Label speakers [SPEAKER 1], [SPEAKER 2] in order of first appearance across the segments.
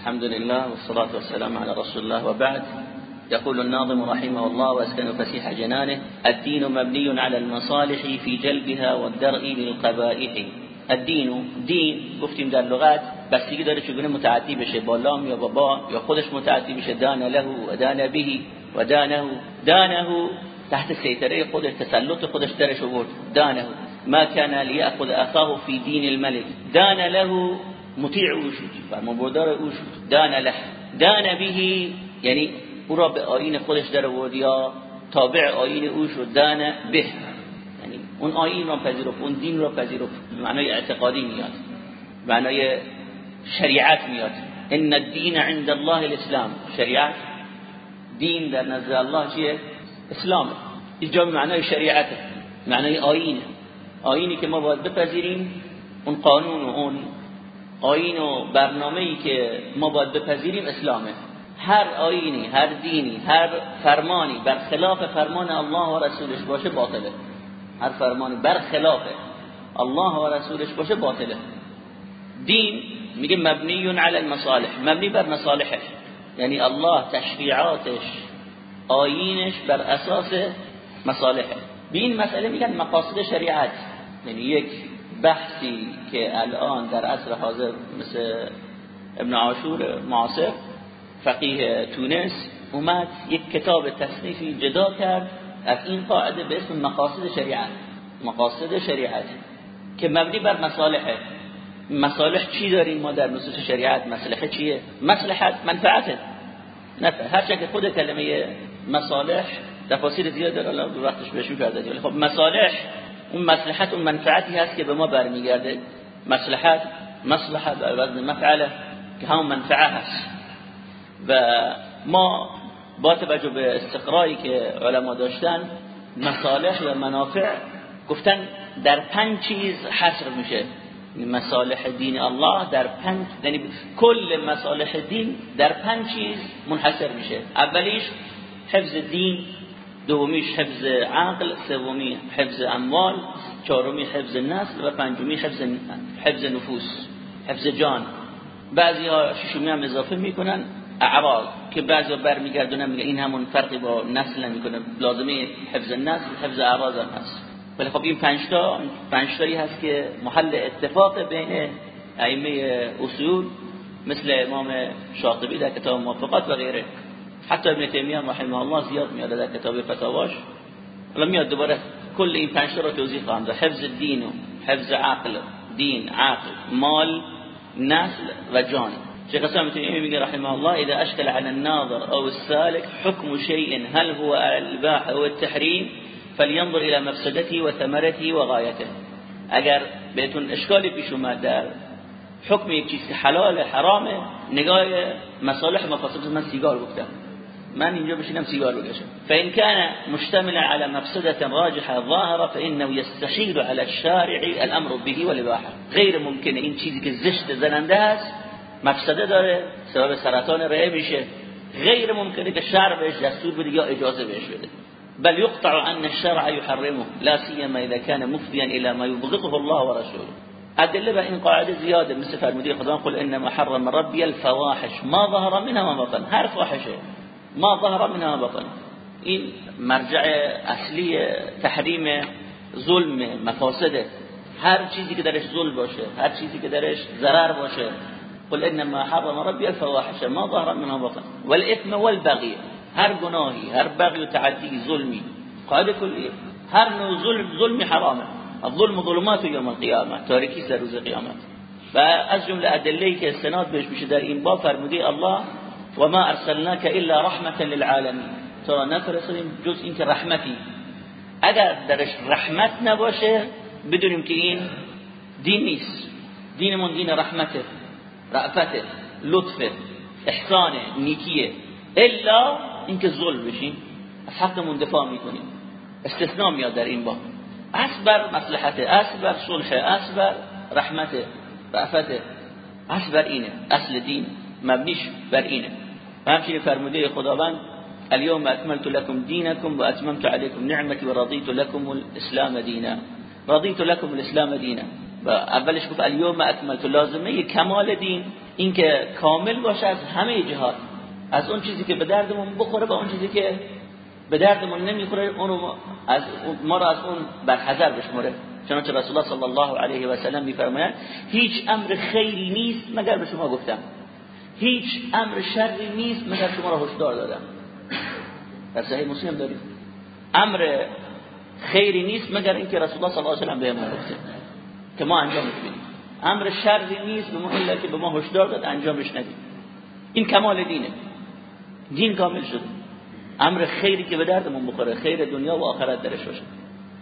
[SPEAKER 1] الحمد لله والصلاة والسلام على رسول الله وبعد. يقول الناظم رحمه الله واسكن فسيح جنانه الدين مبني على المصالح في جلبها والدرء للقبائح. الدین دین گفتیم در لغت بستگی داره چگونه متعدی بشه با لام یا با با یا بشه دان له و دان به و دانه تحت سیطره خودش تسلط خودش درش آورد. دانه ما كان ليأخذ آخاه في دين الملك دان له مطیع او شد فرمانبردار او شد. دان له. دان به یعنی او را به خودش در آورد یا تابع آیین او شد. دان به. یعنی اون آیین را پذیرفت اون دین را پذیرفت. معنای اعتقادی میاد. معنای شریعت میاد. ان الدین عند الله الاسلام. شریعت دین در نزد الله چیه؟ اسلام. اینجا معنای شریعت معنای آیین. آیینی که ما باید بپذیریم اون قانون و اون آیین و برنامه‌ای که ما باید بپذیریم اسلامه. هر آیینی هر دینی هر فرمانی بر خلاف فرمان الله و رسولش باشه باطله. هر فرمانی بر خلاف الله و رسولش باشه باطله. دین میگه مبنی علی المصالح مبنی بر مصالحش. یعنی الله تشریعاتش آیینش بر اساس مصالحه. به این مسئله میگن مقاصد شریعت. یعنی یک بحثی که الان در عصر حاضر مثل ابن عاشور معاصر فقیه تونس اومد یک کتاب تصنیفی جدا کرد از این قاعده به اسم مقاصد شریعت. مقاصد شریعت که مبنی بر مصالحه. مصالح چی داریم ما در نصوص شریعت؟ مصلحه چیه؟ مصلحت منفعته. نفع. هر که خود کلمه مصالح تفاصیل زیاد داره دو وقتش بهشون کرده ولی خب مصالح اون مصلحت اون منفعتی هست که به ما برمیگرده. مصلحت مصلحه به وزن مفعله که همون منفعه هست. و ما با توجه به استقرایی که علما داشتن مصالح و منافع گفتن در پنج چیز حصر میشه. مصالح دین الله در پنج یعنی کل مصالح دین در پنج چیز منحصر میشه. اولیش حفظ دین دومیش حفظ عقل سومی حفظ اموال چهارمی حفظ نسل و پنجمی حفظ حفظ نفوس حفظ جان. بعضی ها ششمی هم اضافه می‌کنن. اعراض که بعضی برمیگردونن میگه این همون فرقی با نسل نمی‌کنه. لازمه حفظ نسل حفظ اعراض هم هست. ولی خب این پنج تا پنج تایی هست که محل اتفاق بین ائمه اصول مثل امام شاطبی در کتاب موافقات و غیره. حتی ابن تیمیه رحمه الله زیاد میاد در کتاب فتاواش. حالا میاد دوباره کل این پنج رو توضیح خواهم داد. حفظ دین و حفظ عقل دین عقل مال نسل و جان. شيخ اسلام ابن میگه رحمه الله اذا اشكل على الناظر او السالك حكم شيء هل هو الباح او التحريم فلينظر الى مفسدته وثمرته وغايته اگر بهتون اشکالی پیش اومد در حکم یک چیز که حلال حرامه نگاه مصالح مفاسد من سیگار گفتم من اینجا بشینم سیگار بکشم فإن كان مشتملا على مفسدة راجحة ظاهره فإنه يستحيل على الشارع الأمر به والإباحة. غیر ممکنه این چیزی که زشت زننده است مفسده داره سبب سرطان ریه میشه. غیر ممکنه که شرع بهش دستور بده یا اجازه بهش بده. بل يقطع أن الشرع يحرمه لا سيما إذا كان مفضيا إلى ما يبغضه الله ورسوله. أدلة به این قاعدة زیاده مثل فرموده خدا قل إنما حرم ربي الفواحش. ما ظهر منها ما بطن. هر فاحشه. ما ظهر منها بطن. این مرجع اصلی تحریم ظلم مفاسده هر چیزی که درش ظلم باشه هر چیزی که درش ضرر باشه. قل انما حرم ربي الفواحش. ما ظهر منها بطن. والاثم والبغي هر گناهی هر بغی و تعدی ظلمی. قاعده کلیه هر نوع ظلم ظلمی حرامه. الظلم ظلمات یوم القیامه تاریکی در روز قیامت. و از جمله ادله که استناد بهش میشه در این باب فرموده الله و ما ارسلناک الا رحمتا للعالمین تو نفرستیم جز اینکه رحمتی اگر درش رحمت نباشه بدونیم که این دین نیست. دینمون دین رحمته رأفته لطفه احسانه نیکیه. الا اینکه ظلم بشیم از حقمون دفاع می‌کنیم. استثناء میاد در این باب. اصل بر مصلحته اصل بر صلح اصل رحمته رأفته. اصل بر اینه اصل دین مبنیش بر اینه. و همچنین فرموده خداوند اليوم اكملت لكم دينكم واتممت عليكم نعمتي ورضيت لكم الاسلام دينا رضيت لكم الاسلام دينا و اولش گفت اليوم اكملت لازمه کمال دین. اینکه کامل باشه از همه جهات. از اون چیزی که به دردمون بخوره به اون چیزی که به دردمون نمی‌خوره اونو از ما را از اون برحذر بشمره چنانچه رسول الله صلی الله علیه و سلم میفرمایند هیچ امر خیری نیست مگر به شما گفتم. هیچ امر شری نیست مگر شما را هشدار دادم. در صحیح مسلم داریم. امر خیری نیست مگر اینکه رسول الله صلی الله علیه و سلم بهمون گفته. که ما انجام بدیم امر شری نیست به الا که به ما هشدار داد انجامش ندیم. این کمال دینه. دین کامل شده امر خیری که به دردمون بخوره خیر دنیا و آخرت درش باشه.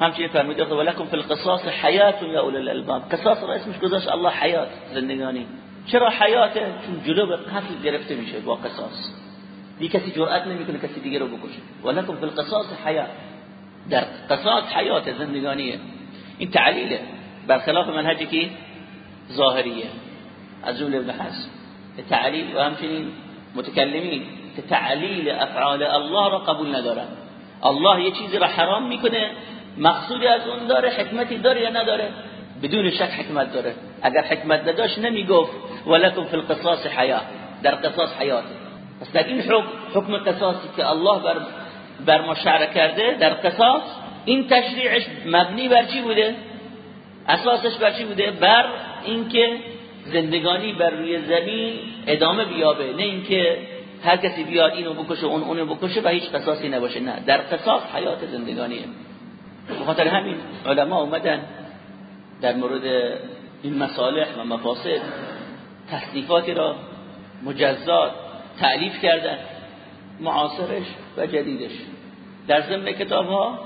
[SPEAKER 1] همچنین فرمود ولکم فی القصاص حیات یا اول الالباب قصاص را اسمش گذاشت الله حیات زندگانی. چرا حیاته چون جلو به قتل گرفته میشه با قصاص؟ دی کسی جرأت نمی‌کنه کسی دیگه رو بکشه. ولکم فی القصاص حیات. در قصاص حیات زندگانیه. این تعلیله. برخلاف منهجی که ظاهریه. از جمله ابن حزم. تعلیل و همچنین متکلمین که تعلیل افعال الله را قبول ندارن. الله یه چیزی را حرام می‌کنه. مقصودی از اون داره حکمتی داره یا نداره؟ بدون شک حکمت داره. اگر حکمت نداشت نمی‌گفت ولکم فی القصاص حیا در قصاص حیات پس در این حکم حکم قصاصی که الله بر بر ما شرع کرده در قصاص این تشریعش مبنی بر چی بوده؟ اساسش بر چی بوده؟ بر اینکه زندگانی بر روی زمین ادامه بیابه نه اینکه هر کسی بیاد اینو بکشه اون اونو بکشه و هیچ قصاصی نباشه. نه در قصاص حیات زندگانیه. بخاطر همین علما اومدن در مورد این مصالح و مفاسد تصنیفاتی را مجزات تعلیف کردن معاصرش و جدیدش. در ضمن کتاب ها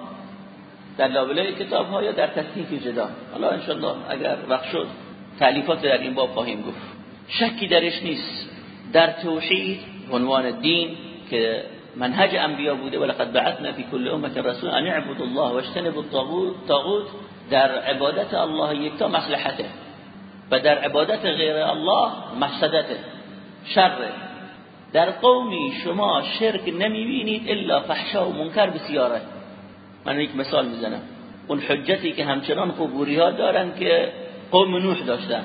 [SPEAKER 1] در لابلای کتاب ها یا در تصنیف جدا. حالا انشالله اگر وقت شد تعلیفات در این باب خواهیم گفت. شکی درش نیست. در توحید عنوان دین که منهج انبیا بوده ولقد بعثنا في كل امه رسول ان اعبدوا الله واجتنبوا الطاغوت در عبادت الله یکتا مصلحته. و در عبادت غیر الله مفسدته شر در قومی شما شرک نمی‌بینید الا فحشا و منکر بسیاره. من یک مثال می‌زنم. اون حجتی که همچنان قبوری ها دارن که قوم نوح داشتن.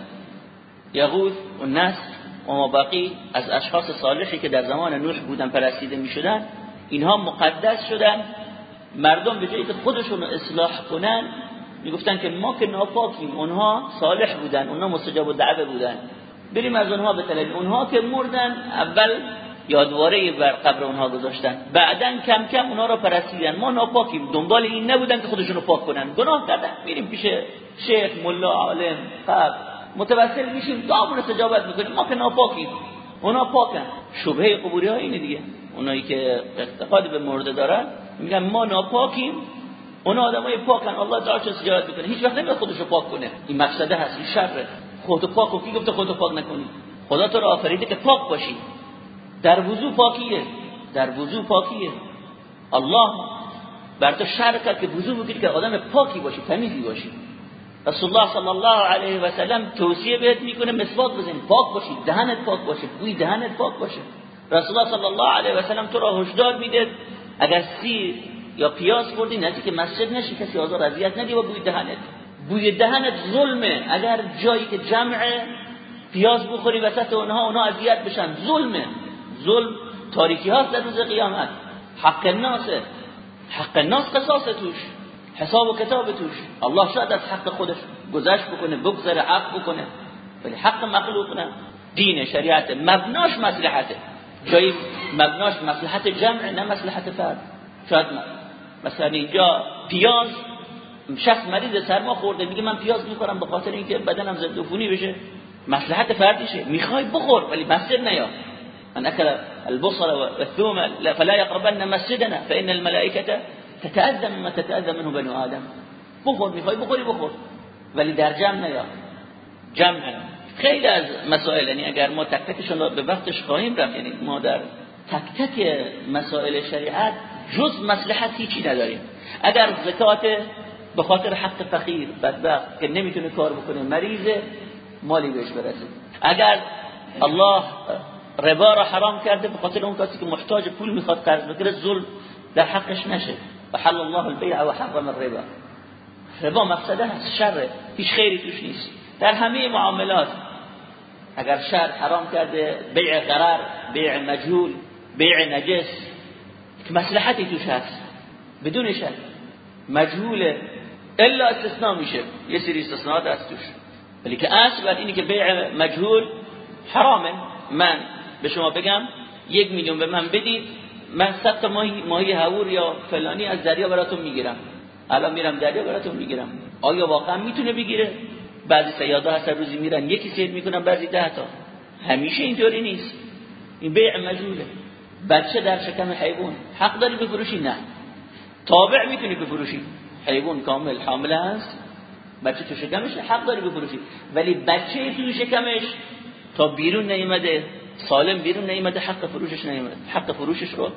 [SPEAKER 1] یغوث و نسل و مباقی از اشخاص صالحی که در زمان نوح بودن پرستیده می‌شدن اینها مقدس شدن. مردم به جایی که خودشون اصلاح کنن می‌گفتن که ما که ناپاکیم اونها صالح بودن اونها مستجاب و دعوه بودن. بریم از اونها بطلبیم اونها که مردن اول یادواره بر قبر اونها گذاشتن. بعدا کم کم اونها را پرستیدن. ما ناپاکیم. دنبال این نبودن که خودشونو پاک کنن. گناه کردن. میریم پیش شیخ ملا عالم قبر. متوسل میشیم. دعامون استجابت می‌کنیم. ما که ناپاکیم. اونا پاکن. شبهه قبوری ها اینه دیگه. اونایی که اعتقاد به مرده دارن میگن ما ناپاکیم. اونا آدمای پاکن الله تعالی چه می‌کنه؟ هیچ وقت نمیاد خودشو پاک کنه. این مقصده هست این شره. خودتو پاک و کی گفته خودتو پاک نکنی؟ خدا تو رو آفریده که پاک باشی. در وضو پاکیه. در وضو پاکیه. الله بر تو کرد که وضو بگیری که آدم پاکی باشی تمیزی باشی. رسول الله صلی الله علیه و سلم توصیه بهت می‌کنه مسواک بزنی پاک باشی دهنت پاک باشه بوی دهنت پاک باشه. رسول الله صلی الله علیه و سلم تو را هشدار میده. اگر سیر یا پیاز خوردی نزدیک مسجد نشی کسی آزار اذیت ندی و بوی دهنت. بوی دهنت ظلمه. اگر جایی که جمع پیاز بخوری وسط اونها اونها اذیت بشن. ظلمه. ظلم تاریکی هاست در روز قیامت. حق الناسه حق الناس قصاص توش. حساب و کتاب توش. الله شاید از حق خودش گذشت بکنه بگذره عفو بکنه. ولی حق مخلوق نه. دین شریعت مبناش مصلحته. جایی مبناش مصلحت جمع نه مصلحت فرد. شاید مثلا اینجا پیاز شخص مریض سرما خورده میگه من پیاز می‌خورم به خاطر اینکه بدنم ضد عفونی بشه. مصلحت فردیشه می‌خوای بخور ولی مسجد نیا. من اكل البصل والثوم فلا يقربن مسجدنا فان الملائكه تتأذى مما تتأذى منه بنو آدم. بخور می‌خوای بخوری بخور. ولی در جمع نیا. جمع خیلی از مسائل یعنی اگر ما تک تکشون به وقتش خواهیم رفت یعنی ما در تک تک مسائل شریعت جز مصلحت هیچی نداریم؟ اگر زکات به خاطر حق فقیر بدبخت که نمی‌تونه کار بکنه مریضه مالی بهش برسه. اگر الله ربا را حرام کرده به خاطر اون کسی که محتاج پول می‌خواد قرض بگیره ظلم در حقش نشه. و حل الله البیع و حرم الربا. ربا مفسده هست شره. هیچ خیری توش نیست. در همه معاملات اگر شر حرام کرده بیع غرر بیع مجهول بیع نجس که مصلحتی توش هست. بدون شک. مجهوله الا استثناء میشه. یه سری استثناءات هست توش. ولی که اصل بر اینی که بیع مجهول حرامه. من به شما بگم یک میلیون به من بدید من صد تا ماهی, ماهی هور یا فلانی از دریا براتون می‌گیرم. الان میرم دریا براتون می‌گیرم. آیا واقعا می‌تونه بگیره؟ بعضی سیاده هست روزی میرن یکی سید می‌کنن بعضی ده تا. همیشه اینطوری نیست. این بیع مجهوله. بچه در شکم حیوان. حق داری بفروشی؟ نه. تابع می‌تونی بفروشی. حیوان کامل. حامله هست. بچه تو شکمش حق داری بفروشی. ولی بچه تو شکمش تا بیرون نیومده سالم بیرون نیومده حق فروشش نیومده. حق فروشش رو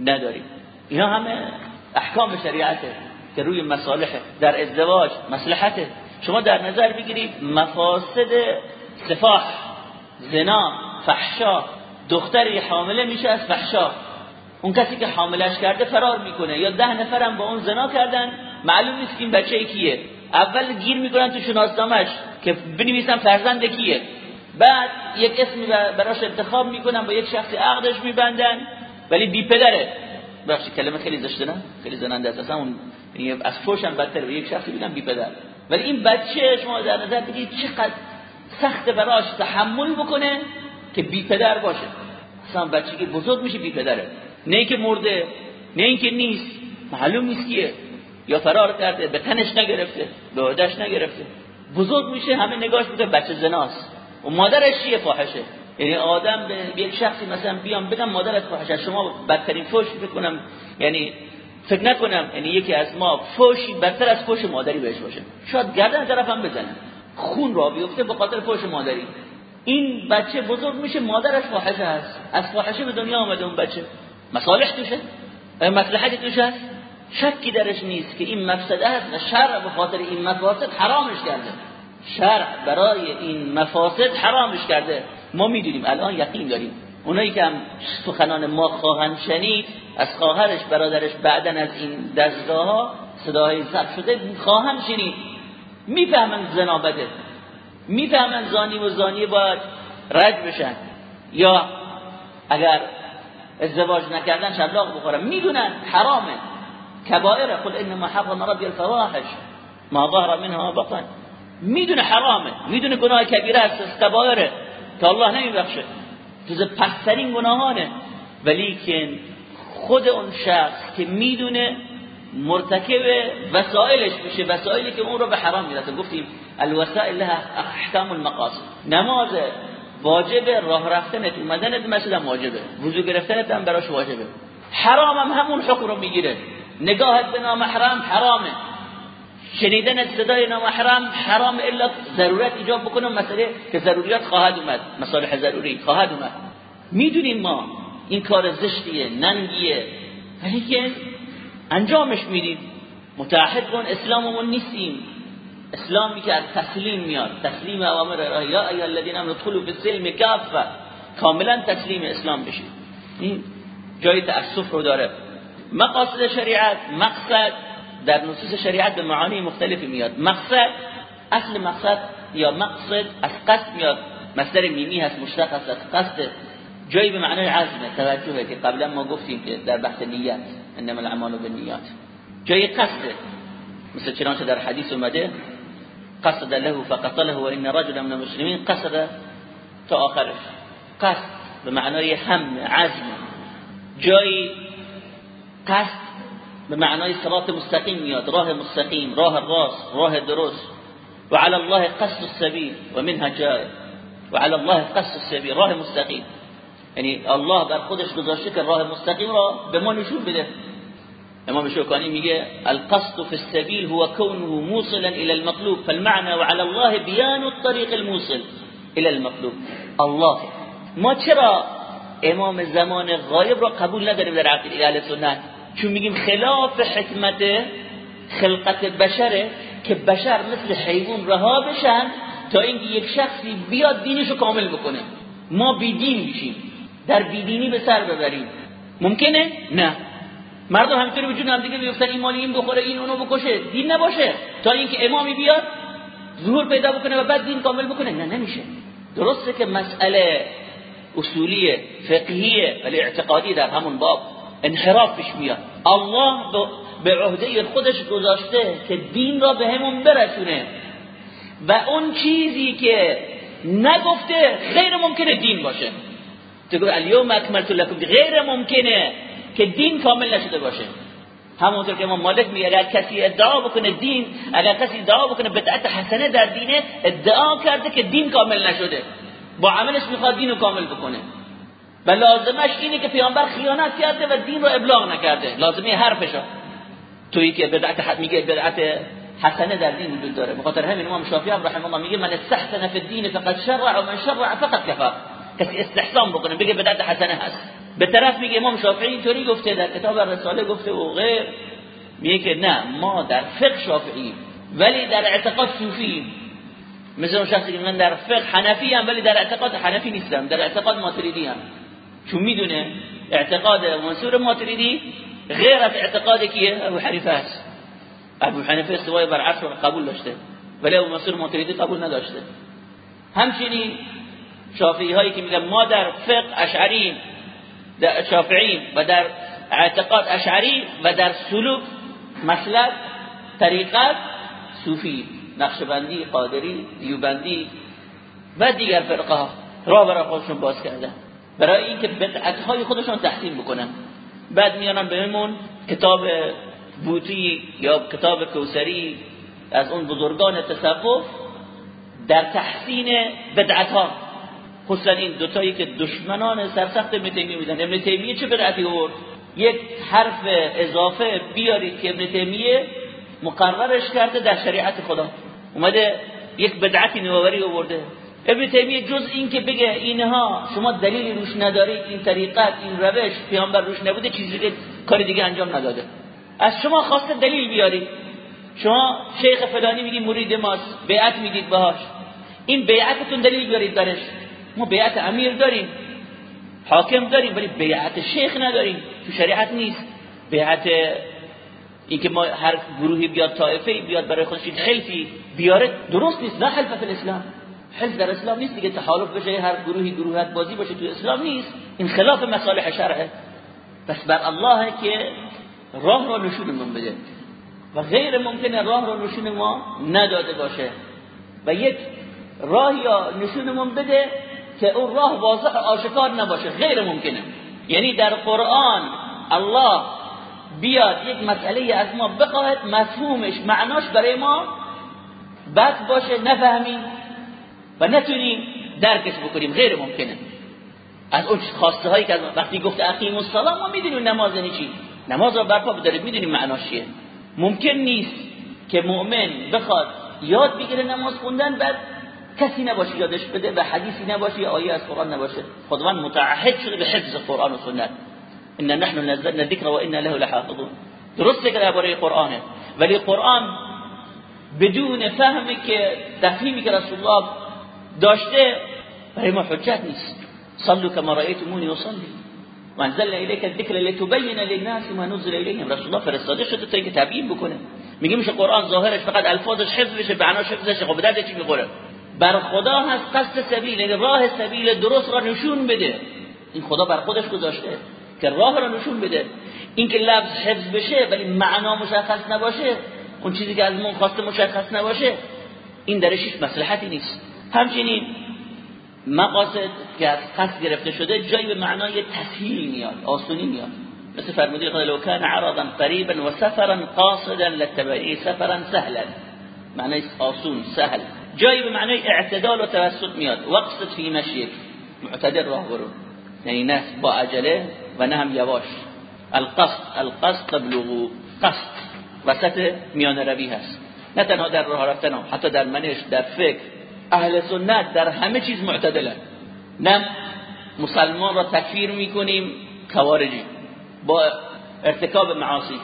[SPEAKER 1] نداری. اینا همه احکام شریعته که روی مصالح در ازدواج مصلحته. شما در نظر بگیرید مفاسد سفاح زنا فحشا دختری حامله میشه از فحشا. اون کسی که حاملش کرده فرار می‌کنه. یا ده نفرم با اون زنا کردن. معلوم نیست که این بچه کیه. اول گیر می‌کنن تو شناسنامش که بنویسن فرزند کیه. بعد یک اسمی براش انتخاب می‌کنن با یک شخصی عقدش میبندن. ولی بی پدره. بخشی کلمه خیلی زشته نه؟ خیلی زننده است. اصلا اون یعنی از فوشم بدتر به یک شخصی بگن بی پدر. ولی این بچه شما در نظر بگیرید چقدر سخت براش تحمل بکنه. که بی پدر باشه. اصلا بچه که بزرگ میشه بی پدره. نه که مرده نه اینکه نیست. معلوم نیست کیه. یا فرار کرده به تنش نگرفته به عهدهش نگرفته. بزرگ میشه همه نگاش می‌کنه بچه زناست. و مادرش چیه؟ فاحشه. یعنی آدم به یک شخصی مثلا بیام بگم مادرت فاحشه. شما بدترین فوش بکنم یعنی فکر نکنم یعنی یکی از ما فوشی بدتر از فوش مادری بهش باشه. شاید گردن طرفم بزنه. خون را بیفته به خاطر فوش مادری. این بچه بزرگ میشه مادرش فاحشه هست. از فاحشه به دنیا آمده اون بچه. مصالح توشه؟ مصلحتی توشه؟ هست شکی درش نیست که این مفسده هست و شرع به خاطر این مفاسد حرامش کرده. شرع برای این مفاسد حرامش کرده. ما می‌دونیم الان یقین داریم. اونایی که هم سخنان ما خواهند شنید از خواهرش برادرش بعدن از این دستگاه صدای ضبط شده خواهند شنید. می‌فهمن زنا بده. می‌فهمن زانی و زانی باید رج بشن. یا اگر ازدواج نکردن شلاق بخورن. می‌دونن حرامه. کبائره قل انما حرم ربی الفواحش. ما ظهر منها بطن. می‌دونه حرامه. می‌دونه گناه کبیره است. کبائره که الله نمیبخشه. جز پسترین گناهانه. ولی که خود اون شخص که می‌دونه مرتکب وسائلش میشه وسائلی که اون رو به حرام می‌رسه. گفتیم الوسائل لها احکام المقاصد. نماز واجب راه رفتنت اومدنت مسجد واجبه. وضو گرفتنت هم براش واجبه. حرام هم همون حکم رو می‌گیره. نگاهت به نامحرم حرامه. شنیدن صدای نامحرم حرام الا ضرورت ایجاب بکنه. مسئله که ضروریات خواهد اومد مصالح ضروری خواهد اومد. می‌دونیم ما این کار زشتیه ننگیه. ولی که انجامش می‌دید متعهد کن اسلاممون نیستیم. اسلامی که از تسلیم میاد. تسلیم اوامر یا ایها الذین امنوا ادخلوا فی السلم کافه کاملا تسلیم اسلام بشید. این جای تاسف رو داره. مقاصد شریعت مقصد در نصوص شریعت به معانی مختلفی میاد. مقصد اصل مقصد یا مقصد از قصد میاد. مصدر میمی هست مشتق است از قصد. جایی به معنای عزم توجهه که قبلا ما گفتیم که در بحث نیت. إنما الأعمال بالنیات جای قصد مثل چنانچه در حدیث اومده قصد له فقتله و ان رجلا من المسلمین قصد تا آخرش قصد به معنای هم عزم. جایی قصد به معنای صراط مستقیم میاد راه مستقیم راه راست راه درست و علی الله قصد السبیل و منها جای و علی الله قصد السبیل راه مستقیم یعنی الله بر خودش گذاشته که راه مستقیم را به ما نشون بده. امام شوکانی میگه القصد في السبيل هو كونه موصلا الى المطلوب فالمعنى وعلى الله بيان الطريق الموصل الى المطلوب. الله. ما چرا امام زمان غایب را قبول نداریم در عقیده اهل سنت؟ چون میگیم خلاف حکمت خلقت بشره که بشر مثل حیوان رها بشن تا اینکه یک شخصی بیاد دینشو کامل بکنه. ما بیدین میشیم. در بیدینی به سر ببریم ممکنه؟ نه. مردم همینطوری وجود هم دیگه بیفتن این مالی این بخوره این اونو بکشه. دین نباشه. تا اینکه امامی بیاد ظهور پیدا بکنه و بعد دین کامل بکنه. نه نمیشه. درسته که مسئله اصولی فقهیه ولی اعتقادی در همون باب انحراف پیش میاد. الله به عهده خودش گذاشته که دین را به همون برسونه. و اون چیزی که نگفته غیر ممکنه دین باشه. تقول اليوم اکملت لكم غیر ممکنه که دین کامل نشده باشه. همونطور که ما مالک میگه اگر کسی ادعا بکنه دین اگر کسی ادعا بکنه بدعت حسنه در دینه ادعا کرده که دین کامل نشده. با عملش می‌خواد دین رو کامل بکنه. و لازمش اینه که پیامبر خیانت کرده و دین رو ابلاغ نکرده. لازمه حرفشا. تویی که بدعت میگه بدعت حسنه در دین وجود داره. بخاطر همین امام شافعی رحمه الله میگه من استحسن فی الدین فقد شرع و من شرع فقط کفر کسی استحسان بکنه بگه بدعت حسنه هست. به طرف میگه امام شافعی اینطوری گفته در کتاب رساله گفته و غیر. میگه که نه ما در فقه شافعی ولی در اعتقاد صوفی مثل اون شخصی که من در فقه حنفی هم ولی در اعتقاد حنفی نیستم در اعتقاد ماتریدی هم چون می‌دونه اعتقاد منصور ماتریدی غیر از اعتقاد کیه ابو حنیفه است. ابو حنیفه استوای بر عرش قبول داشته ولی ابو منصور ماتریدی قبول نداشته. همچنین شافعی هایی که میگن ما در فقه اشعری در شافعی و در اعتقاد اشعری و در سلوک مسلک طریقت صوفی نقشبندی قادری دیوبندی و دیگر فرقه راه برای خودشون باز کردن. برای اینکه بدعت های خودشون تحسین بکنن. بعد میانن بهمون کتاب بوتی یا کتاب کوسری از اون بزرگان تصوف در تحسین بدعت ها خصوصا این دوتایی که دشمنان سرسخت ابن تیمیه میدن ابن تیمیه چه بدعتی آورد؟ یک حرف اضافه بیارید که ابن تیمیه مقررش کرده در شریعت خدا. اومده یک بدعتی نوآوری آورده. ابن تیمیه جز این که بگه اینها شما دلیلی روش ندارید این طریقت این روش پیامبر روش نبوده چیزی که کار دیگه انجام نداده. از شما خواسته دلیل بیارید. شما شیخ فلانی میگی مرید ماست بیعت می‌دید باهاش. این بیعتتون دلیل بیارید درش ما بیعت امیر داریم حاکم داریم ولی بیعت شیخ نداریم تو شریعت نیست. بیعت اینکه ما هر گروهی بیاد طائفه بیاد برای خودش خلفی بیاره درست نیست نه حلف فی الاسلام. حلف در اسلام نیست دیگه تحالف بشه هر گروهی گروهت بازی باشه تو اسلام نیست. این خلاف مصالح شرعه. بس بر الله که راه را نشونمون بده. و غیر ممکنه راه را نشون ما نداده باشه. و یک راه یا نشونمون بده که اون راه واضح آشکار نباشه غیر ممکنه. یعنی در قرآن الله بیاد یک مسئله از ما بخواهد مفهومش معناش برای ما بد باشه نفهمیم و نتونیم درکش بکنیم غیر ممکنه. از اون خواسته هایی که وقتی گفته اقیم الصلاه ما می‌دونیم نماز یعنی چی؟ نماز رو برپا بداریم می‌دونیم معناش چیه. ممکن نیست که مؤمن بخواد یاد بگیره نماز خوندن بعد کسی نباشه یادش بده و حدیثی نباشه یا آیه از قرآن نباشه. خداوند متعهد شده به حفظ قرآن و سنت. ان نحن نزلنا الذکر و انا له لحافظون. درسته که درباره قرآنه ولی قرآن بدون فهمی که تفهیمی که رسول الله داشته برای ما حجت نیست. صلوا كما رأيتموني اصلي وانزلنا اليك الذكر لتبين للناس ما نزل اليهم رسول الله فرستاده شده تا اینکه تبیین بکنه. میگه میشه قرآن ظاهرش فقط الفاظش حفظ بشه معناش حفظ بشه خب درد چی می‌خوره؟ بر خدا هست قصد سبیل یعنی راه سبیل درست را نشون بده. این خدا بر خودش گذاشته که راه را نشون بده. این که لفظ حفظ بشه ولی معنا مشخص نباشه اون چیزی که از من خواسته مشخص نباشه این درش هیچ مصلحتی نیست. همچنین مقاصد که از قصد گرفته شده جایی به معنای تسهیل میاد آسونی میاد. مثل فرمودی خدا لو کان عرضا و سفرا قاصدا لتبعی سفرا سهلا. معنی آسون سهل. جایی به معنای اعتدال و توسط میاد. وقصد فی مشیک معتدل راه برو. یعنی نه با عجله و نه هم یواش. القصد القصد تبلغو. قصد. وسط میان روی هست. نه تنها در راه رفتن حتی در منش در فکر. اهل سنت در همه چیز معتدلن نه مسلمان را تکفیر می‌کنیم خوارجی. با ارتکاب معاصی.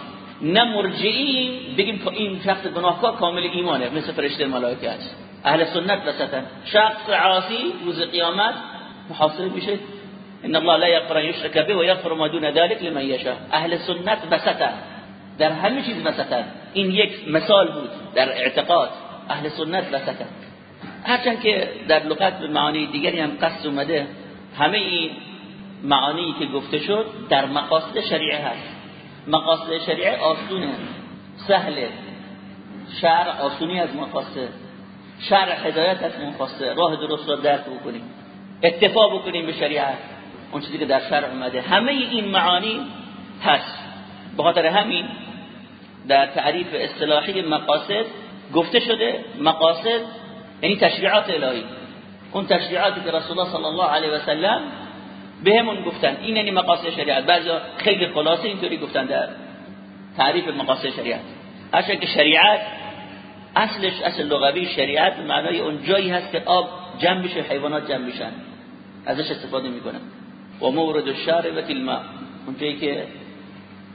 [SPEAKER 1] نه مرجعیم بگیم این شخص گناهکار کامل ایمانه مثل فرشته ملائکه است. اهل سنت وسطن شخص عاصی روز قیامت محاصره میشه. ان الله لا ان یشرک به و ما دون ذلك لمن یشاء. اهل سنت وسطن در همه چیز وسطن این یک مثال بود در اعتقاد. اهل سنت وسطن هرچند که در لغت به معانی دیگری هم قصد اومده همه این معانی که گفته شد در مقاصد شریعه هست. مقاصد شریعه آسونه. سهله. شعر آسونی از مقاصد. شرع هدایت از مقاصد راه درست را درک بکنیم. اتفا بکنیم به شریعت. اون چیزی که در شرع اومده. همه این معانی هست. به خاطر همین در تعریف اصطلاحی مقاصد گفته شده. مقاصد یعنی تشریعات الهی. اون تشریعاتی که رسول الله صلی الله علیه و سلم بهمون گفتن. این یعنی مقاصد شریعت. بعضی خیلی خلاصه اینطوری گفتن در تعریف مقاصد شریعت. هرچند که شریعت اصلش اصل لغوی شریعت معنای اون جایی هست که آب جمع بشه حیوانات جمع بشن ازش استفاده می‌کنن. و مورد الشاربة الماء. اون جایی که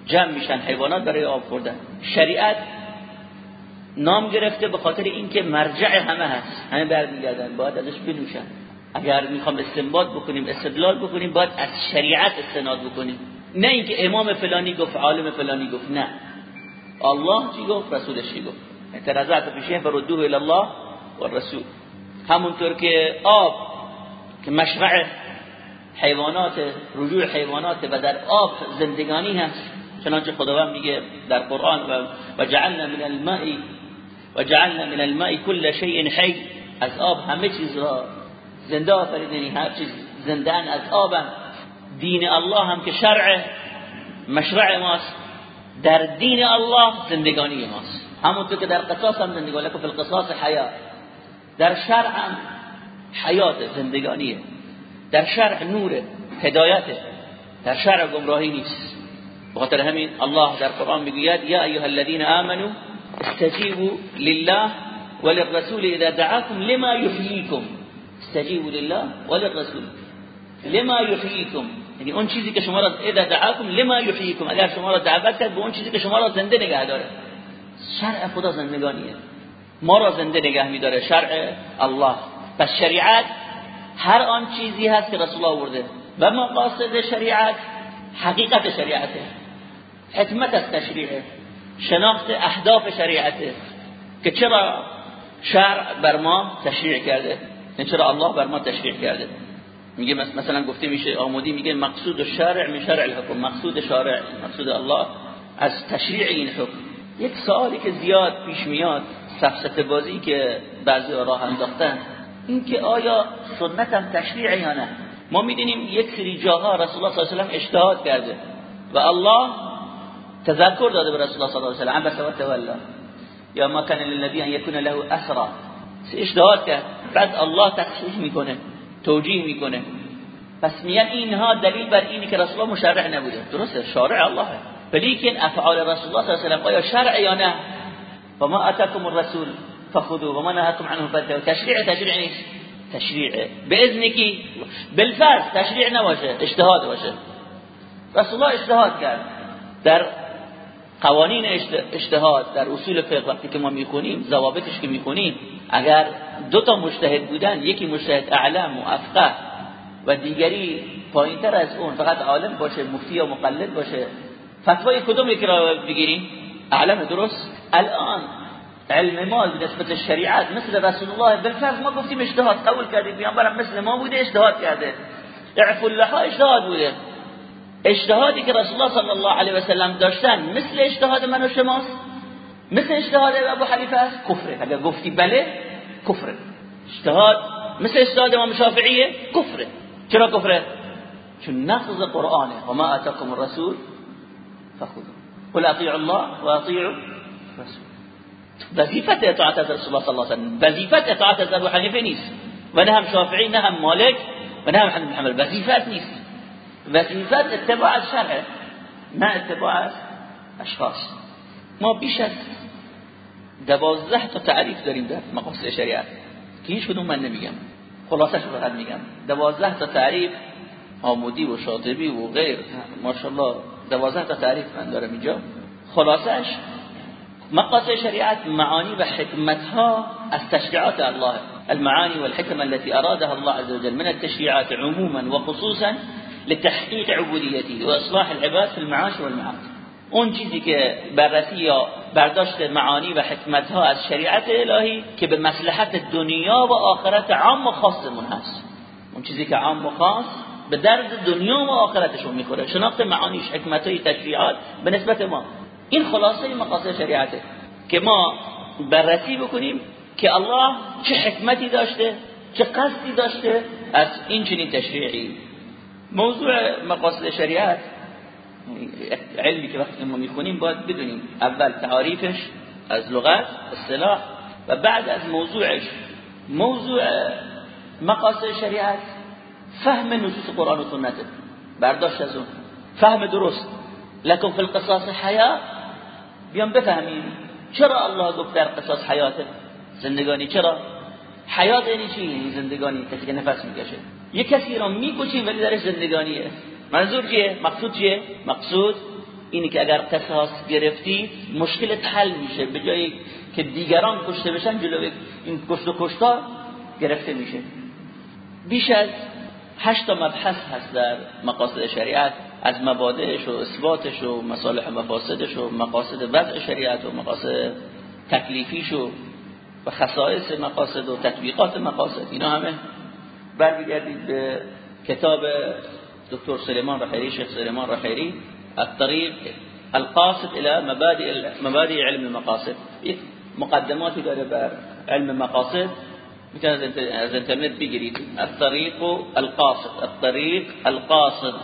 [SPEAKER 1] جمع میشن حیوانات برای آب خوردن. شریعت نام گرفته به خاطر اینکه مرجع همه هست. همه برمیگردن باید ازش بنوشن. اگر می‌خوام استنباط بکنیم استدلال بکنیم باید از شریعت استناد بکنیم. نه اینکه امام فلانی گفت عالم فلانی گفت نه. الله چی گفت؟ رسولش چی گفت؟ اعتراضات پیشه فردوه الى الله و رسول همونطور که آب که مشرع حیوانات رجوع حیوانات و در آب زندگانی هست چنانچه خداوند میگه در قرآن و جعلنا من الماء و جعلنا من الماء كل شيء حي از آب همه چیز را زنده آفریدنی هر چیز زندان از آب دین الله هم که شرع مشرع ماست. در دین الله زندگانی ماست. همونطور که در قصاص هم زندگانی لکه فی القصاص حیات. در شرع هم حیات زندگانیه. در شرع نور هدایت در شرع گمراهی نیست. بخاطر همین الله در قرآن میگوید یا ایها الذين آمنوا استجیبوا لله وللرسول اذا دعاكم لما يحييكم استجیبوا لله وللرسول. لما يحييكم یعنی اون چیزی که شما را اذا دعاكم لما يحييكم اگر شما را دعوت کرد به اون چیزی که شما را زنده نگه داره. شرع خدا زندگانیه ما را زنده نگه میداره شرع الله. پس شریعت هر آن چیزی هست که رسول الله آورده. و مقاصد شریعت حقیقت شریعته. حکمت از تشریعه. شناخت اهداف شریعته. که چرا شرع بر ما تشریع کرده؟ یعنی چرا الله بر ما تشریع کرده؟ میگه مثلا گفته میشه آمودی میگه مقصود شرع من شرع الحکم. مقصود شارع مقصود الله از تشریع این حکم. یک سوالی که زیاد پیش میاد سفسته بازی که بعضی راه انداختن این که آیا سنت هم تشریع یا نه؟ ما می‌دونیم یک سری جاها رسول الله صلی الله علیه و اجتهاد کرده و الله تذکر داده به رسول الله صلی الله علیه و سلم. عبس یا ما کان للنبی ان یکون له اسرا اجتهاد کرد. بعد الله تصحیح می‌کنه توجیه می‌کنه. پس میگن اینها دلیل بر اینی که رسول الله مشرع نبوده. درسته؟ شارع الله. ولیکن افعال رسول الله صلی الله علیه و سلم آیا شرع یا نه؟ و ما اتاکم الرسول فخذوه و ما نهاکم عنه فانتهوا تشریع تشریع نیست تشریع. باذن کی؟ بالفرض تشریع نباشه اجتهاد باشه. رسول الله اجتهاد کرد. در قوانین اجتهاد در اصول فقه وقتی که ما می‌خونیم ضوابطش که می‌خونیم اگر دو تا مجتهد بودن یکی مجتهد اعلم و افقه و دیگری پایینتر از اون فقط عالم باشه مفتی یا مقلد باشه فتوای کدوم یکی را بگیریم؟ اعلم درست؟ الان علم ما نسبت شریعت مثل رسول الله بالفرض ما گفتیم اجتهاد قبول کردیم پیامبرم مثل ما بوده اجتهاد کرده. اعف اللحا اجتهاد بوده. اجتهادی که رسول الله صلی الله علیه و سلم داشتن مثل اجتهاد من و شماست؟ مثل اجتهاد ابو حنیفه است؟ کفره. اگر گفتی بله کفره. اجتهاد مثل اجتهاد امام شافعیه؟ کفره. چرا کفره؟ چون نقض قرآنه. و ما اتاکم الرسول فخذوا. قل اطیعوا الله و اطیعوا رسول وظیفت اطاعت از رسول الله صلی الله علیه و وظیفت اطاعت از أبو حنیفه نیست و نه هم شافعی نه هم مالک و نه هم حنبل محمد. وظیفت نیست وظیفت اتباع از شرع نه اتباع از اشخاص ما بیش از دوازده تا تعریف داریم در مقاصد شریعت. که هیچ کدوم من نمیگم. خلاصش فقط میگم. دوازده تا تعریف آمودی و شاطبی و غیر. ماشاءالله. دوازده تا تعریف من دارم اینجا. خلاصش مقاصد شریعت معانی و حکمتها از تشریعات الله المعاني والحكم التي أرادها الله عز وجل من التشريعات عموما وخصوصا لتحقيق عبوديته وإصلاح العباد في المعاش والمعاد اون چیزی که بررسی یا برداشت معانی و حکمت ها از شریعت الهی که به مصلحت دنیا و آخرت عام و خاصمون هست. اون چیزی که عام و خاص به درد دنیا و آخرتشون می‌خوره. شناخت معانیش حکمت های تشریعات به نسبت ما. این خلاصه مقاصد شریعته که ما بررسی بکنیم که الله چه حکمتی داشته چه قصدی داشته از این چنین تشریعی. موضوع مقاصد شریعت علمی که وقتی ما می‌خونیم باید بدونیم. اول تعاریفش از لغت اصطلاح و بعد از موضوعش. موضوع مقاصد شریعت فهم نصوص قرآن و سنته. برداشت از اون. فهم درست. لکن فی القصاص حیات بیام بفهمیم. چرا الله گفت در قصاص حیاته؟ زندگانی چرا؟ حیات یعنی چی؟ یعنی زندگانی. کسی که نفس می‌کشه. یه کسی را می‌کشیم ولی درش زندگانیه. منظور چیه؟ مقصود چیه؟ مقصود اینی که اگر قصاص گرفتی مشکل حل میشه. به جایی که دیگران کشته بشن جلو این کشت و کشتا گرفته میشه. بیش از هشت مبحث هست در مقاصد شریعت از مبادئش و اثباتش و مصالح مفاسدش و مقاصد وضع شریعت و مقاصد تکلیفیش و و خصائص مقاصد و تطبیقات مقاصد. اینا همه برمیگردید به کتاب دکتر سلیمان رحیری شیخ سلیمان رحیری الطریق القاصد الى مبادئ مبادئ علم المقاصد. مقدماتی داره بر علم مقاصد الطريق القاصد. الطريق القاصد.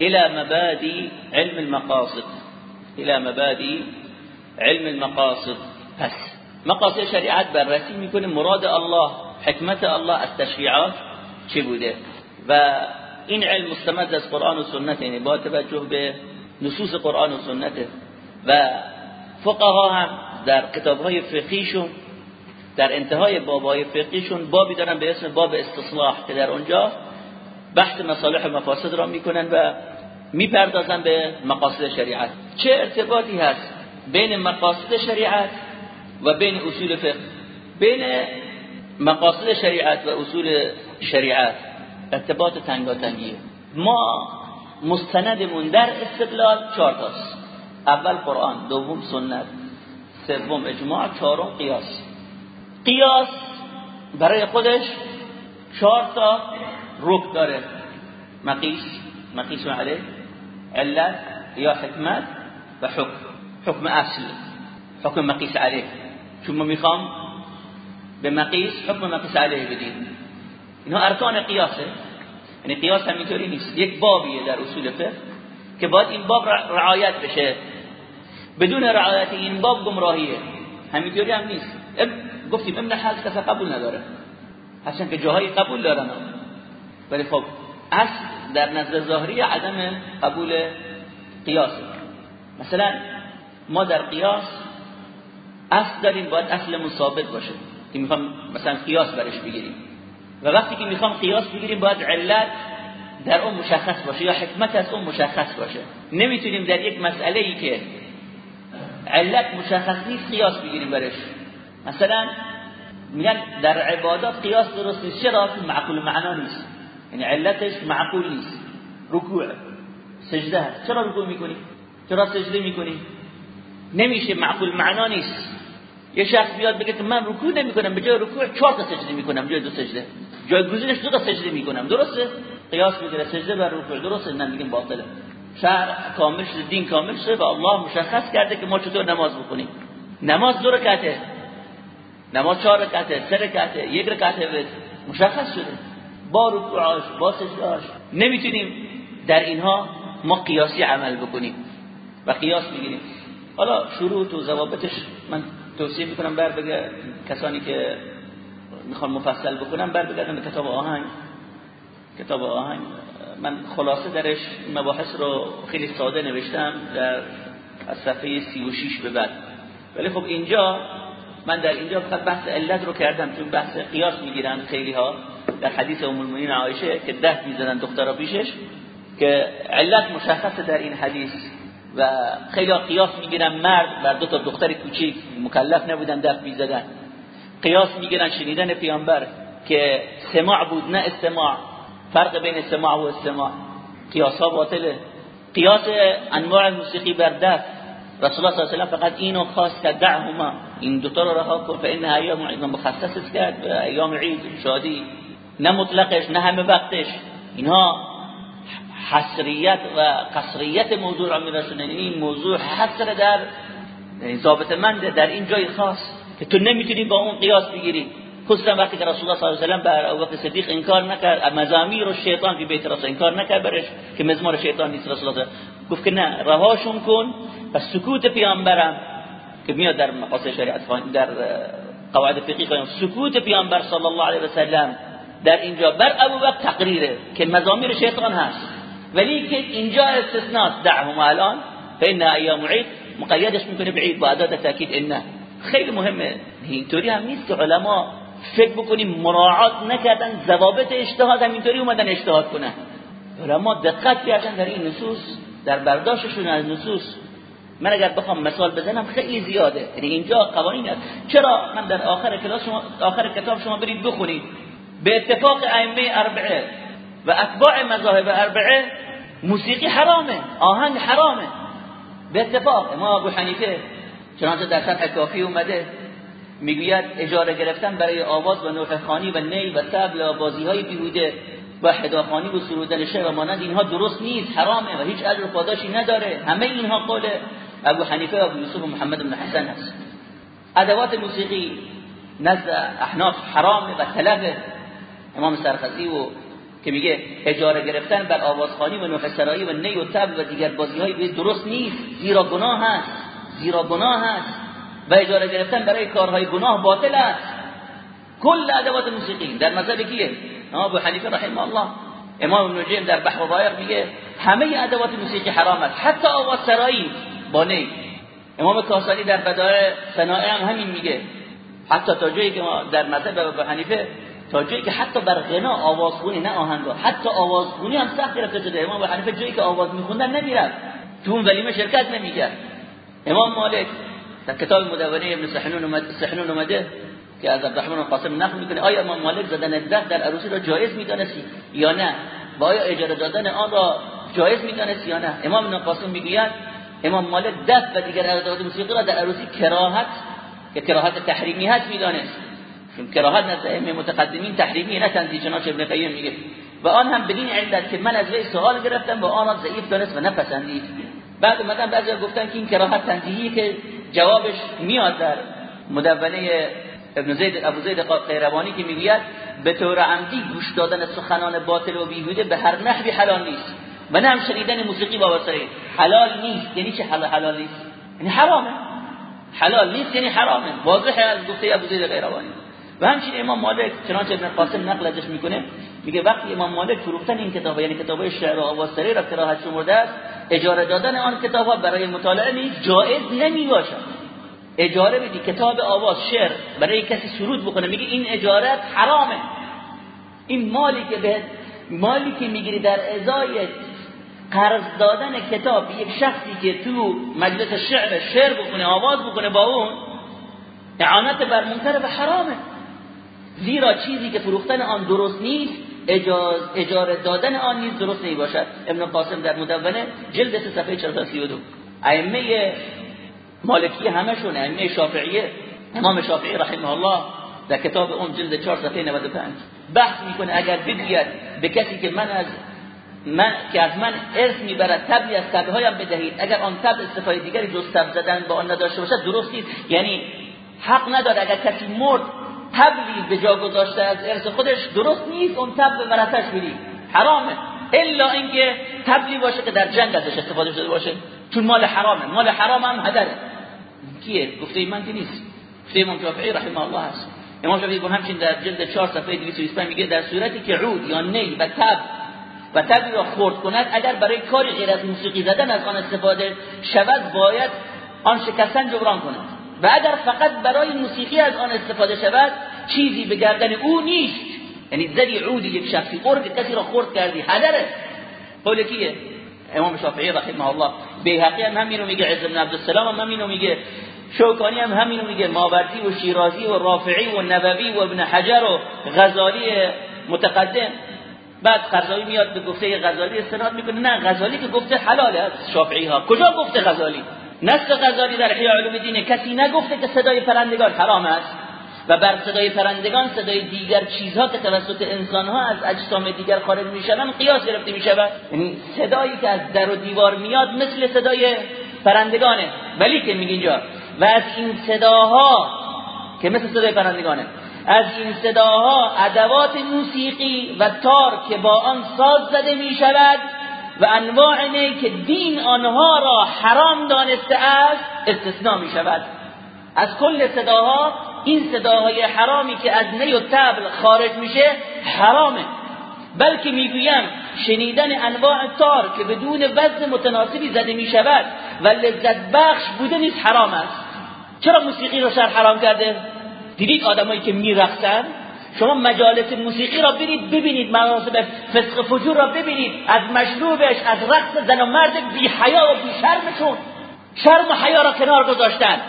[SPEAKER 1] إلى مبادئ علم المقاصد. إلى مبادئ علم المقاصد. پس مقاصد شریعت بررسی میکنه مراد الله حکمت الله از تشریعات چه بوده؟ و این علم مستمد از قرآن و سنت یعنی با توجه به نصوص قرآن و سنت. و فقها هم در کتابهای فقهیشون در انتهای بابای فقهیشون بابی دارن به اسم باب استصلاح که در اونجا بحث مصالح و مفاسد را می‌کنن و می‌پردازن به مقاصد شریعت. چه ارتباطی هست بین مقاصد شریعت و بین اصول فقه؟ بین مقاصد شریعت و اصول شریعت ارتباط تنگاتنگیه ما مستندمون در استدلال چهار تاست. اول قرآن دوم سنت سوم اجماع چهارم قیاس. قیاس برای خودش چهار تا رک داره. مقیس مقیس علیه علت یا حکمت و حکم. حکم اصل. حکم مقیس علیه چون ما می‌خوام به مقیس حکم مقیس علیه بدیم اینها ارکان قیاسه. یعنی قیاس همینطوری نیست. یک بابیه در اصول فقه که باید این باب رعایت بشه. بدون رعایت این باب گمراهیه. همینطوری هم نیست. گفتیم ابن حل کسا قبول نداره. هرچند که جاهای قبول دارن. ولی خب اصل در نظر ظاهری عدم قبول قیاس. مثلا ما در قیاس اصل داریم باید اصل مثابت باشه. که می‌خوام مثلا قیاس برش بگیریم. و وقتی که می‌خوام قیاس بگیریم باید علت در اون مشخص باشه یا حکمت از اون مشخص باشه. نمی‌تونیم در یک مسئله ای که علت مشخص نیست قیاس بگیریم برش. مثلا میگن در عبادات قیاس درست نیست چرا معقول معنا نیست. یعنی علتش معقول نیست. رکوع سجده چرا رکوع می‌کنی؟ چرا سجده می‌کنی؟ نمیشه. معقول معنا نیست. یه شخص بیاد بگه که من رکوع نمی‌کنم. به جای رکوع چهار تا سجده می‌کنم. جای دو سجده. جای گزینش دو تا سجده می‌کنم. درسته؟ قیاس می‌گیره. سجده بر رکوع. درسته؟ نه میگیم باطله. شهر کامل شده دین کامل شده و الله مشخص کرده که ما چطور نماز بکنیم نماز دو رکعته. نماز چهار رکعته سه رکعته یک رکعته مشخص شده. با رکوعاش با سجدهاش. نمی‌تونیم در اینها ما قیاسی عمل بکنیم و قیاس می‌گیریم حالا شروط و ضوابطش من توصیه می‌کنم بر بگه کسانی که می‌خوان مفصل بکنم بر بگردن به کتاب آهنگ. کتاب آهنگ من خلاصه درش مباحث رو خیلی ساده نوشتم در از صفحه 36 به بعد. ولی خب اینجا من در اینجا فقط بحث علت رو کردم چون بحث قیاس می‌گیرن خیلی ها در حدیث ام المؤمنین عایشه که ده می‌زنن دخترا پیشش که علت مشخصه در این حدیث و خیلی قیاس می‌گیرن مرد بر دو تا دختر کوچیک مکلف نبودن دف می‌زدن. قیاس می‌گیرن شنیدن پیامبر که سماع بود نه استماع فرق بین سماع و استماع. قیاس ها باطله. قیاس انواع موسیقی بر دف رسول الله صلی الله علیه و فقط اینو خواست که دعهما این دوتا رو رها کن فإن ایام عید مخصص کرد به ایام عید شادی. نه مطلقش نه همه وقتش. اینها حصریت و قصریت موضوع را میرسونه. این موضوع حصر در یعنی ضابط منده در این جای خاص که تو نمی‌تونی با اون قیاس بگیری. خصوصا وقتی که رسول الله صلی الله علیه و سلم بر ابوبکر صدیق انکار نکرد مزامیر و شیطان که بیت رسول انکار نکرد برش که مزمار شیطان نیست رسول الله گفت که نه رهاشون کن و سکوت پیامبرم که میاد در مقاصد شریعت در قواعد فقهی کنیم سکوت پیامبر صلی الله علیه و سلم در اینجا بر ابوبکر تقریره که مزامیر شیطان هست. ولی که اینجا استثناء دعهم الان فإن ایام عید مقیدش می‌کنه به عید با ادات تاکید انه خیلی مهمه. اینطوری هم نیست که علما فکر بکنیم مراعات نکردن ضوابط اجتهاد هم اینطوری اومدن اجتهاد کنن. علما دقت کردن در این نصوص. در برداشتشون از نصوص من اگر بخوام مثال بزنم خیلی زیاده. یعنی اینجا قوانین هست. چرا من در آخر کلاس شما آخر کتاب شما برید بخونید؟ به اتفاق ائمه اربعه و اتباع مذاهب اربعه موسیقی حرامه آهنگ حرامه. به اتفاق. امام ابو حنیفه چنانچه در سطح کافی اومده می‌گوید اجاره گرفتن برای آواز و نوح خانی و نی و تبل و بازی های بیهوده و هداخانی و سرودن و مانند اینها درست نیست حرامه و هیچ اجر و پاداشی نداره. همه اینها قول ابو حنیفه و ابو یوسف و محمد بن حسن است ادوات موسیقی نزد احناف حرامه و تلفه. امام سرخزی و که میگه اجاره گرفتن بر آوازخانی و نوح سرایی و نی و تبل و دیگر بازی های درست نیست. زیرا گناه هست. زیرا گناه هست. و اجاره گرفتن برای کارهای گناه باطل است. کل ادوات موسیقی در مذهب کیه؟ ابو حنیفه رحمه الله امام ابن در بحر الرایق میگه همه ادوات موسیقی حرام است. حتی آواز سرایی با نی امام کاسانی در بدایع صنایع هم همین میگه. حتی تا جایی که ما در مذهب ابو حنیفه تا جایی که حتی بر غنا آوازخونی نه آهنگا حتی آوازخونی هم سخت گرفته شده. امام ابو حنیفه جایی که آواز میخوندن نمی‌رفت. تو اون ولیمه شرکت نمی‌کرد. امام مالک در کتاب مدونه ابن سحنون اومده سحنون اومده که از عبدالرحمن قاسم نقل می‌کنه آیا امام مالک زدن دف در عروسی را جایز می‌دانستی یا نه؟ و آیا اجاره دادن آن را جایز می‌دانستی یا نه؟ امام قاسم می‌گوید امام مالک دف و دیگر ادوات موسیقی را در عروسی کراهت که کراهت تحریمی هست می‌دانست. چون کراهت نزد ائمه متقدمین تحریمی نه تنزیه چنانچه ابن قیم میگه. و آن هم بدین علت که من از وی سوال گرفتم و آن را ضعیف دانست و نپسندید. بعد اومدن بعضی گفتن که این کراهت تنزیهی که جوابش میاد در مدونه ابن زید ابو زید قیروانی که می‌گوید به طور عمدی گوش دادن سخنان باطل و بیهوده به هر نحوی حلال نیست و نه هم شنیدن موسیقی با وسایل حلال نیست یعنی چه حلال حلال نیست؟ یعنی حرامه. حلال نیست یعنی حرامه. واضحه از گفته ابو زید قیروانی. و همچنین امام مالک چنانچه ابن قاسم نقل ازش می‌کنه میگه وقتی امام مالک فروختن این کتاب یعنی کتاب شعر و آوازسری را کراهت شمرده است اجاره دادن آن کتاب برای مطالعه نیست جایز نمی باشد اجاره بدی کتاب آواز شعر. برای کسی سرود بکنه میگه این اجارت حرامه. این مالی که به مالی که می‌گیری در ازای قرض دادن کتاب یک شخصی که تو مجلس شعر شعر بکنه آواز بکنه با اون اعانت بر منکر و حرامه. زیرا چیزی که فروختن آن درست نیست اجاز اجاره دادن آن نیز درست نمی باشد ابن قاسم در مدونه جلد سه صفحه 432 ائمه مالکی همشون ائمه شافعیه امام شافعی رحمه الله در کتاب اون جلد 4 صفحه 95 بحث می‌کنه اگر بگوید به کسی که من از من که از من ارث می‌برد تبلی از تبهایم بدهید اگر آن تب استفاده دیگری جز تب زدن با آن نداشته باشد درست نیست یعنی حق نداره اگر کسی مرد تبلی به جا گذاشته از ارث خودش درست نیست اون تب به مرتش بدی حرامه. الا اینکه تبلی باشه که در جنگ ازش استفاده شده باشه. چون مال حرامه. مال حرام هم هدره. کیه؟ گفته من که نیست. گفته امام شافعی رحمه الله هست. امام شافعی گفت همچین در جلد 4 صفحه 225 میگه در صورتی که عود یا نی و تب و تبی را خورد کند اگر برای کاری غیر از موسیقی زدن از آن استفاده شود باید آن شکستن جبران کند. و اگر فقط برای موسیقی از آن استفاده شود چیزی به گردن او نیست. یعنی زدی عودی یک شخصی قرد کسی را خورد کردی حدره قول کیه؟ امام شافعی رحمه الله بیهقی هم همینو میگه عز بن عبدالسلام هم همینو میگه شوکانی هم همینو میگه ماوردی و شیرازی و رافعی و نبوی و ابن حجر و غزالی متقدم. بعد غزالی میاد به گفته غزالی استناد می‌کنه. نه غزالی که گفته حلاله از شافعی ها. کجا گفته غزالی؟ نص غزالی در احیاء علوم دینه کسی نگفته که صدای پرندگان حرام است. و بر صدای پرندگان صدای دیگر چیزها که توسط انسانها از اجسام دیگر خارج می‌شوند قیاس گرفته می‌شود. یعنی صدایی که از در و دیوار میاد مثل صدای پرندگانه. ولی که میگه اینجا و از این صداها که مثل صدای پرندگانه از این صداها ادوات موسیقی و تار که با آن ساز زده می شود و انواع نی که دین آنها را حرام دانسته است استثناء می شود از کل صداها این صداهای حرامی که از نی و تبل خارج میشه حرامه. بلکه می‌گویم شنیدن انواع تار که بدون وزن متناسبی زده می شود و لذت بخش بوده نیست حرام است. چرا موسیقی را شر حرام کرده؟ دیدید آدمایی که میرقصن؟ شما مجالس موسیقی را برید ببینید مناسب فسق فجور را ببینید. از مشروبش از رقص زن و مرد بی حیا و بی شرمشون. شرم و حیا را کنار گذاشتن.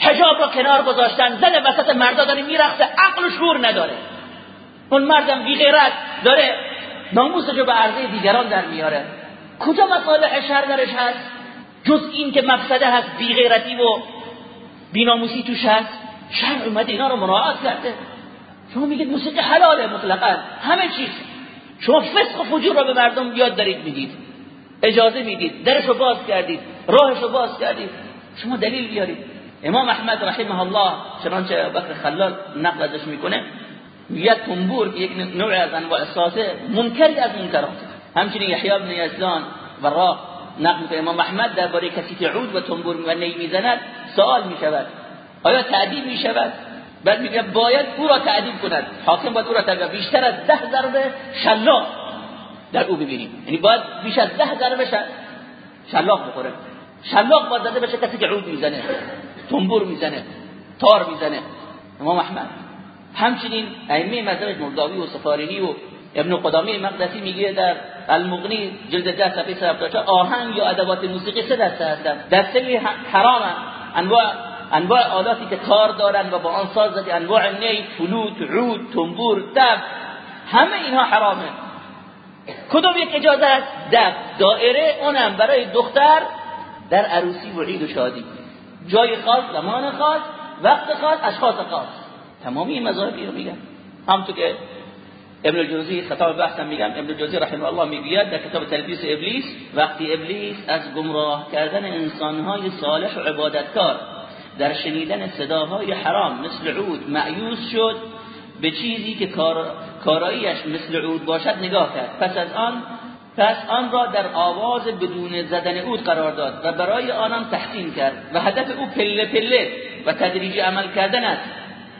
[SPEAKER 1] حجاب را کنار گذاشتن زن وسط مردا داره میرقصه عقل و شعور نداره. اون مردم بی غیرت داره ناموسش رو به عرضه دیگران در میاره. کجا مصالح شر درش هست؟ جز این که مفسده هست بی غیرتی و بیناموسی توش هست؟ شرع اومده اینا رو مراعات کرده. شما میگید موسیقی حلاله مطلقا. همه چیز. شما فسق و فجور رو به مردم یاد دارید می‌دید. اجازه می‌دید. درش رو باز کردید. راهش رو باز کردید. شما دلیل بیارید. امام احمد رحمه الله چنانچه بکر خلال نقل ازش می‌کنه یک تنبور که یک نوع از انواع سازه منکری از منکرات. همچنین یحیی بن یزدان و را نقل امام احمد درباره کسی که عود و تنبور و نی می‌زند سوال می‌شود. آیا تعدیب می شود بعد میگه باید او را تعدیب کند. حاکم باید او را تعدیب بیشتر از ده ضربه شلاق در او ببینیم. یعنی باید بیش از ده ضربه شلاق بخوره. شلاق باید زده بشه کسی که عود می‌زنه. تنبور می‌زنه تار می‌زنه. امام احمد. همچنین ائمه مذهب مرداوی و سفارینی و ابن قدامی مقدسی میگه در المغنی جلد ده صفحه 74 آهنگ یا ادوات موسیقی سه دسته هستن. دسته حرام انواع انواع آلاتی که کار دارن و با آن ساز زدی انواع نی فلوت عود تنبور دف همه اینها حرامه. کدوم یک اجازه است؟ دف دائره اونم برای دختر در عروسی و عید و شادی. جای خاص زمان خاص وقت خاص اشخاص خاص. تمامی این مذاهبی رو میگن. همونطور که ابن الجوزی خطاب بحثم میگم. ابن الجوزی رحمه الله می‌گوید در کتاب تلبیس ابلیس وقتی ابلیس از گمراه کردن انسانهای صالح و عبادتکار در شنیدن صداهای حرام مثل عود معیوس شد به چیزی که کار... کاراییش مثل عود باشد نگاه کرد. پس از آن پس آن را در آواز بدون زدن عود قرار داد و برای آنان تحسین کرد و هدف او پله پله و تدریج عمل کردن است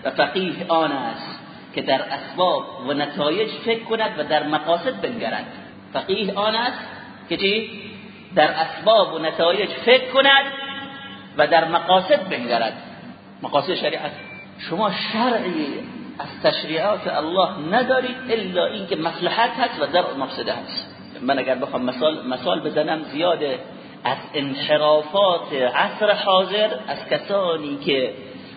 [SPEAKER 1] و فقیه آن است که در اسباب و نتایج فکر کند و در مقاصد بنگرد. فقیه آن است که چی؟ در اسباب و نتایج فکر کند و در مقاصد بنگرد. مقاصد شریعت شما شرعی از تشریعات الله ندارید الا اینکه مصلحت هست و در مفسده هست. من اگر بخوام مثال مثال بزنم زیاده از انحرافات عصر حاضر از کسانی که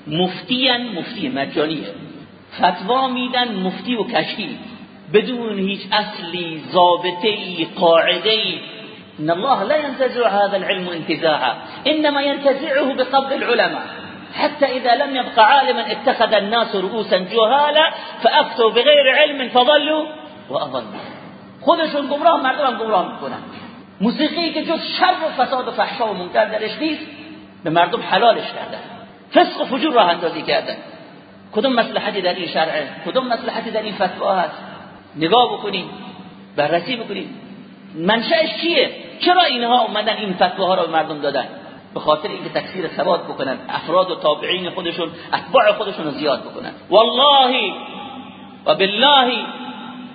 [SPEAKER 1] مفتیان مفتی مجانیه. فتوا میدن مفتی و کشی بدون هیچ اصلی ضابطه قاعده إن الله لا ينتزع هذا العلم انتزاعا. إنما ينتزعه بقبض العلماء. حتى إذا لم يبق عالما اتخذ الناس رؤوسا جهالا فأفتوا بغير علم فضلوا وأضلوا. خودشون گمراه مردم گمراه می‌کنن. موسیقی که جز شر و فساد و فحشا و منکر درش نیست به مردم حلالش کردن. فسق و فجور راه اندازی کردن. کدوم مصلحتی در این شرعه کدوم مصلحتی در این فتوا هست؟ نگاه بکنید بررسی بکنید منشأش چیه؟ چرا اینها اومدن این فتواها رو به مردم دادن؟ به خاطر اینکه تکثیر ثبات بکنن افراد و تابعین خودشون اتباع خودشون رو زیاد بکنن. والله و بالله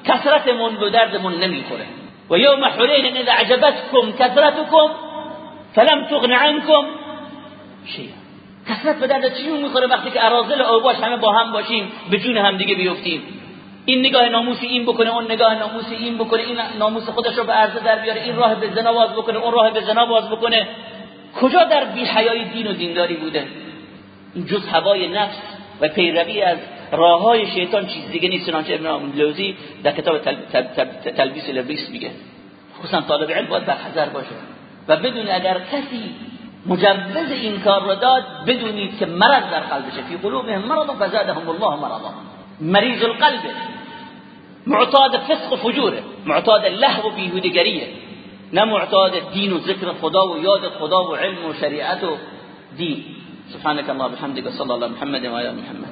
[SPEAKER 1] کثرتمون به دردمون نمی‌خوره. و یوم حنین اذا اعجبتكم كثرتكم فلم تغن عنكم شيئا کثرت به درد چی می‌خوره وقتی که ارازل اوباش همه با هم باشیم به جون هم دیگه بیفتیم؟ این نگاه ناموسی این بکنه اون نگاه ناموسی این بکنه این ناموس خودش رو به عرضه در بیاره این راه به زنا باز بکنه اون راه به زنا باز بکنه. کجا در بی حیای دین و دینداری بوده؟ این جز هوای نفس و پیروی از راه های شیطان چیز دیگه نیست چنانچه ابن لوزی در کتاب تلبیس لبیس میگه. خصوصا طالب علم باید حذر باشه. و بدون اگر کسی مجوز این کار رو داد بدونید که مرض در قلبشه فی قلوبهم مرض فزادهم الله مرضا. مریض القلب. معتاد فسق و فجوره. معتاد لهو و بیهودگریه. نه معتاد دین و ذکر خدا و یاد خدا و علم و شریعت و دین. سبحانك الله بحمدك صلى الله محمد وعلى محمد.